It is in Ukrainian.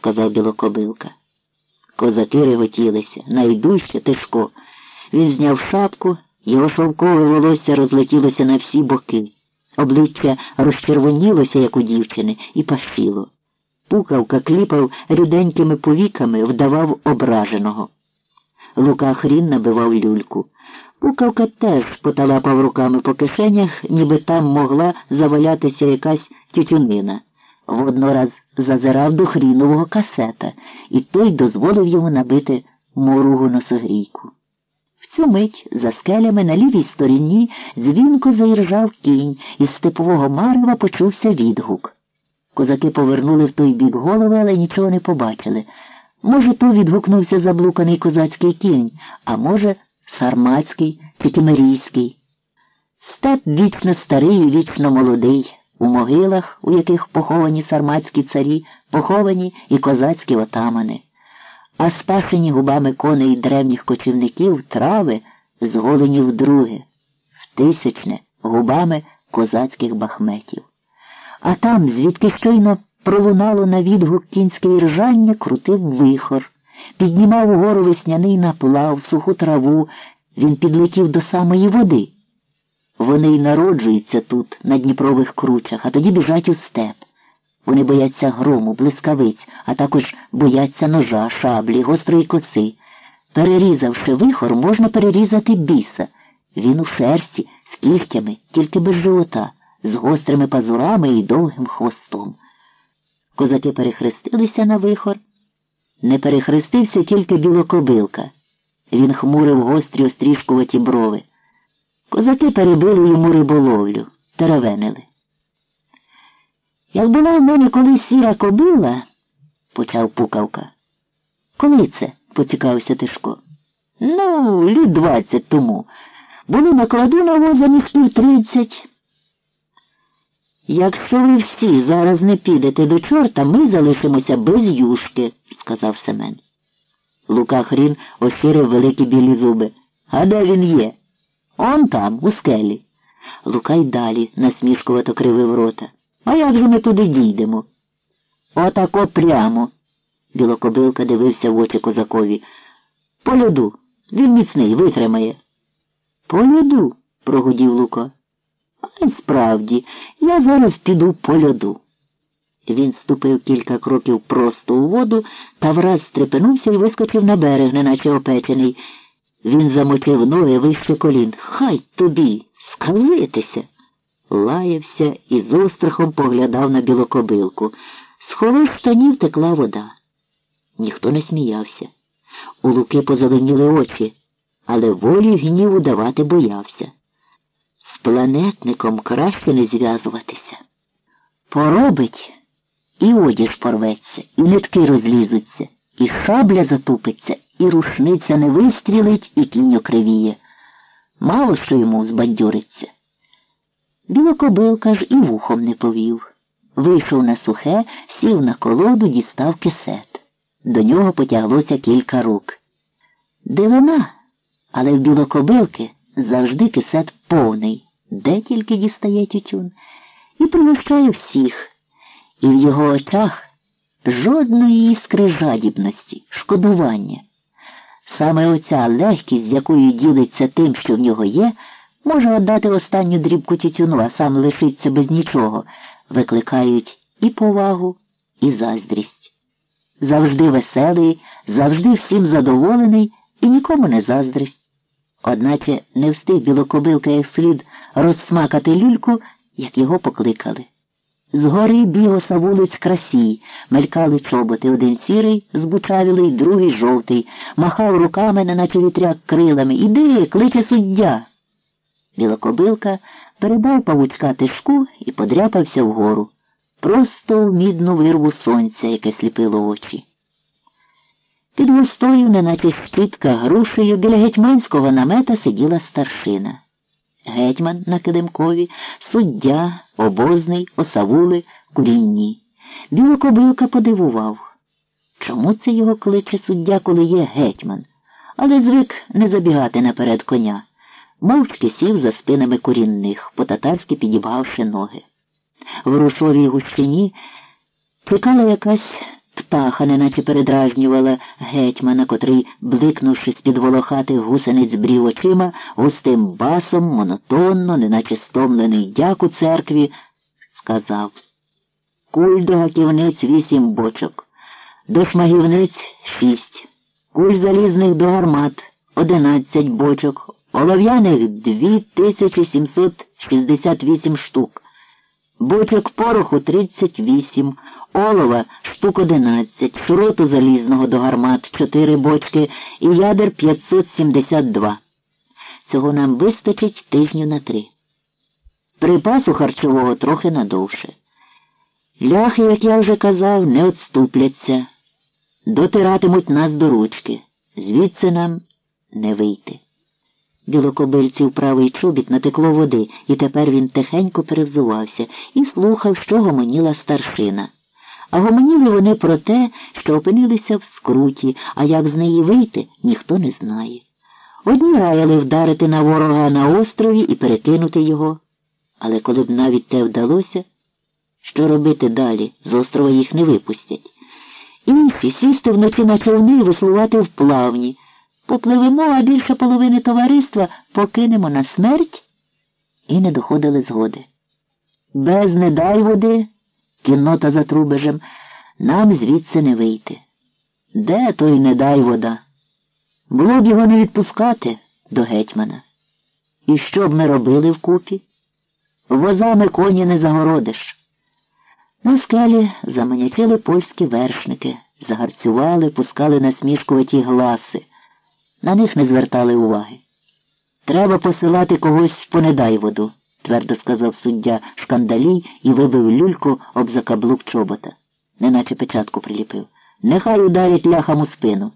сказав білокобилка. Козаки реготілися, найдужче Тишко. Він зняв шапку, його шовкове волосся розлетілося на всі боки. Обличчя розчервонілося, як у дівчини, і пашіло. Пукавка кліпав ріденькими повіками, вдавав ображеного. Лука хрін набивав люльку. Пукавка теж поталапав руками по кишенях, ніби там могла завалятися якась тютюнина. Воднораз зазирав до хрінового касета, і той дозволив йому набити моругу носогрійку. В цю мить за скелями на лівій стороні дзвінко заіржав кінь, і з степового марева почувся відгук. Козаки повернули в той бік голови, але нічого не побачили. Може, то відгукнувся заблуканий козацький кінь, а може, сармацький чи. Степ вічно старий і вічно молодий. У могилах, у яких поховані сарматські царі, поховані і козацькі отамани, а спашені губами коней древніх кочівників трави зголені вдруге, в тисячне губами козацьких бахметів. А там, звідки щойно пролунало на відгук кінське ржання, крутив вихор, піднімав угору весняний наплав, суху траву, він підлетів до самої води. Вони й народжуються тут, на Дніпрових кручах, а тоді біжать у степ. Вони бояться грому, блискавиць, а також бояться ножа, шаблі, гострої коси. Перерізавши вихор, можна перерізати біса. Він у шерсті, з кігтями, тільки без живота, з гострими пазурами і довгим хвостом. Козаки перехрестилися на вихор. Не перехрестився тільки білокобилка. Він хмурив гострі острішкуваті брови. Козаки перебили йому риболовлю, теревенили. Як була в мене колись сіра кобила, почав пукавка. Коли це? поцікавився Тишко. Ну, літ двадцять тому. Були на воза міхів тридцять. Якщо ви всі зараз не підете до чорта, ми залишимося без юшки, сказав Семен. Лука Хрін оширив великі білі зуби. А де він є? Он там, у скелі. Лука й далі насмішкувато кривив рота. А як же ми туди дійдемо? Отако прямо. Білокобилка дивився в очі козакові. По льоду. Він міцний, витримає. По льоду, прогудів Лука. А й справді, я зараз піду по льоду. Він ступив кілька кроків просто у воду та враз стрепенувся і вискочив на берег, неначе опечений. Він замочив ноги вище колін. Хай тобі сказитися. Лаявся і з острахом поглядав на білокобилку. З холих штанів текла вода. Ніхто не сміявся. У луки позеленіли очі, але волі гніву давати боявся. З планетником краще не зв'язуватися. Поробить і одіж порветься, і нитки розлізуться, і шабля затупиться, і рушниця не вистрілить, і кінь окривіє. Мало що йому збандюриться. Білокобилка ж і вухом не повів. Вийшов на сухе, сів на колоду, дістав кисет. До нього потяглося кілька рук. Дивина, але в білокобилки завжди кисет повний, де тільки дістає тютюн, і пригощає всіх, і в його очах жодної іскри жадібності, шкодування. Саме оця легкість, з якою ділиться тим, що в нього є, може віддати останню дрібку тютюну, а сам лишиться без нічого, викликають і повагу, і заздрість. Завжди веселий, завжди всім задоволений і нікому не заздрість. Одначе не встиг білокобилка як слід розсмакати люльку, як його покликали. Згори бігоса вулиць красій, мелькали чоботи, один сірий, збучавілий, другий жовтий, махав руками, неначе вітряк крилами. Іди, кличе суддя. Білокобилка передав павучка тишку і подряпався вгору, просто в мідну вирву сонця, яке сліпило очі. Під густою, неначе щитка грушею, біля гетьманського намета сиділа старшина. Гетьман на килимкові, суддя, обозний, осавули, курінні. Білокобилка подивував. Чому це його кличе суддя, коли є гетьман? Але звик не забігати наперед коня. Мовчки сів за спинами курінних, по татарськи підібгавши ноги. В рушовій гущині чекала якась Птаха неначе передражнювала гетьмана, котрий, бликнувши з-під волохатих гусениць брів очима, густим басом, монотонно, неначе стомлений дяку церкві, сказав Куль до гаківниць вісім бочок, до шмагівниць шість, куль залізних до гармат одинадцять бочок, олов'яних дві тисячі сімсот шістдесят вісім штук, бочок пороху тридцять вісім, олова штук одинадцять, шроту залізного до гармат чотири бочки і ядер п'ятсот сімдесят два. Цього нам вистачить тижню на три. Припасу харчового трохи надовше. Ляхи, як я вже казав, не отступляться, дотиратимуть нас до ручки, звідси нам не вийти. Білокобильців правий чобіт натекло води, і тепер він тихенько перевзувався і слухав, що гомоніла старшина. А гомоніли вони про те, що опинилися в скруті, а як з неї вийти, ніхто не знає. Одні раяли вдарити на ворога на острові і перекинути його. Але коли б навіть те вдалося, що робити далі? З острова їх не випустять. Інші сісти вночі на човни і веслувати в плавні. Попливемо, а більше половини товариства покинемо на смерть і не доходили згоди. Без не дай води, кіннота за трубежем, нам звідси не вийти. Де той не дай вода? Було б його не відпускати до гетьмана. І що б ми робили вкупі? Возами коні не загородиш. На скелі заманячили польські вершники, загарцювали, пускали насмішкуваті гласи. На них не звертали уваги. Треба посилати когось по недайводу, твердо сказав суддя шкандалій і вибив люльку об закаблук чобота, неначе печатку приліпив. Нехай ударять ляхам у спину.